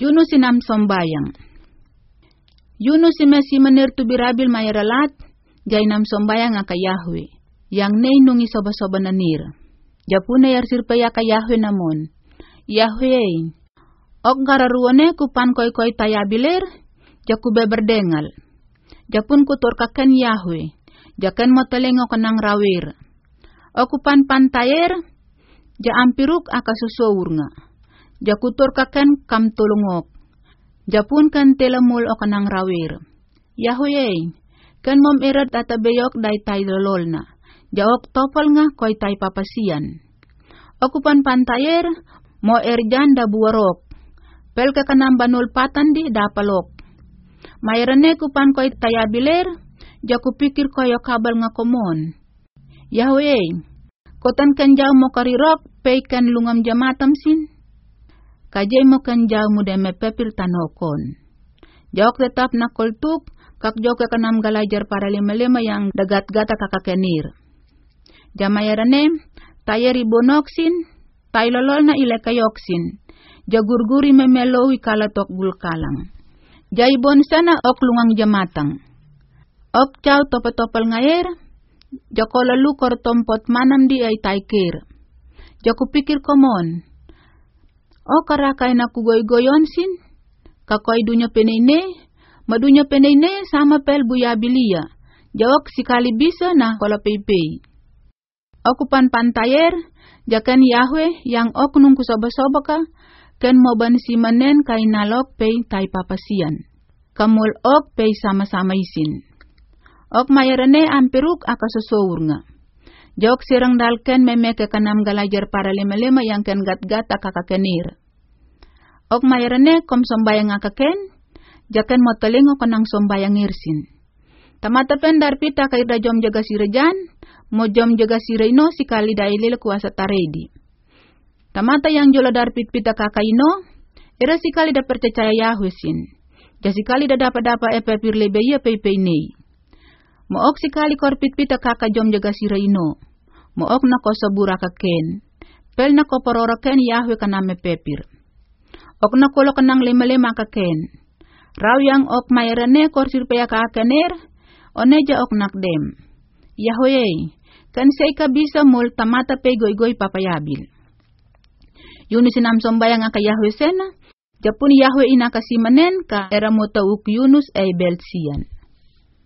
Yunus sinam sombayang. Yunus si menir tu birabil mayaralat, jay nam sombayang aka Yahweh, yang nei nungi soba-soba nanir. Japuna yar sirpaya ka Yahweh namon. Yahweh, ok gararuane kupan koi-koi tayabiler, jakube berdengal. Japun kutur kaken Yahweh, jaken motelengo kenang rawir. Okupan pantayer, ja ampiruk aka Jakutur kaken kam tulungok. Japun kan telemul o kanang rawir. Yahweh, kan mom erat beyok day tay lololna. Jaok topol nga koy tay papasian. Okupan pantayer, mo erjan da buwarok. Pel ka kanang banul patan di dapalok. Mayrane kupan koy tayabiler, jaku pikir koyo kabal nga komon. Yahweh, kotan kan jaw mo karirok, pay kan lungam jamatam sin mo kan jaw mo deme pepil tanokon. Jawak tetap na kultuk, kak jok ke kanam galajar para lima-lima yang dagat-gata kakakenir. Jamayarane, tayari bonoksin, taylolol na ilekayoksin, jagurguri memelowi kalatok bulkalang. Jaibon sana ok lungang jamatang. Ok chow topetopel ngayer, jako kor tompot manam di ay taikir. Jako pikir komon, O karakay na kugoy-goyon sin. Kakoy dunya penene, madunya penene sama pel buya bilia. Jawak sikali bisa na kola peipei. Okupan pantayer, jakan Yahweh yang ok nung kusoba-soba ka, ken moban si manen kay nalok pay tay papasian. Kamul ok pay sama-sama isin. Ok mayarane ampiruk aka susowur nga. Jok sirang dalken memeke kanam galajar para lima-lima yang ken gat-gat akakakenir. Ok mayarane kom sombayang akaken, jaken moteling o kanang sombayang irsin. Tamata darpita kay jom jaga sirajan, mo jom jaga si kali dailil kuasa taredi. Tamata yang jola darpit pita kakaino, era si kali da percaya Yahusin. Jasi kali da dapat-dapat epe pirle beya pepe nei. Mook sikali korpit pita kaka jom jaga siraino. Mook na ko sabura kaken. Pel na ko pororo ken Yahweh kaname pepir. Ok na kulo kanang lima-lima kaken. Raw yang ok mayrane korsir paya ka akener. Oneja ok nakdem. Yahweh, kan say ka bisa mul tamata pe goy-goy papayabil. Yunus sinam sombayang ka Yahweh sena. Japun Yahweh ina kasimanen ka era mo tauk Yunus ay beltsian.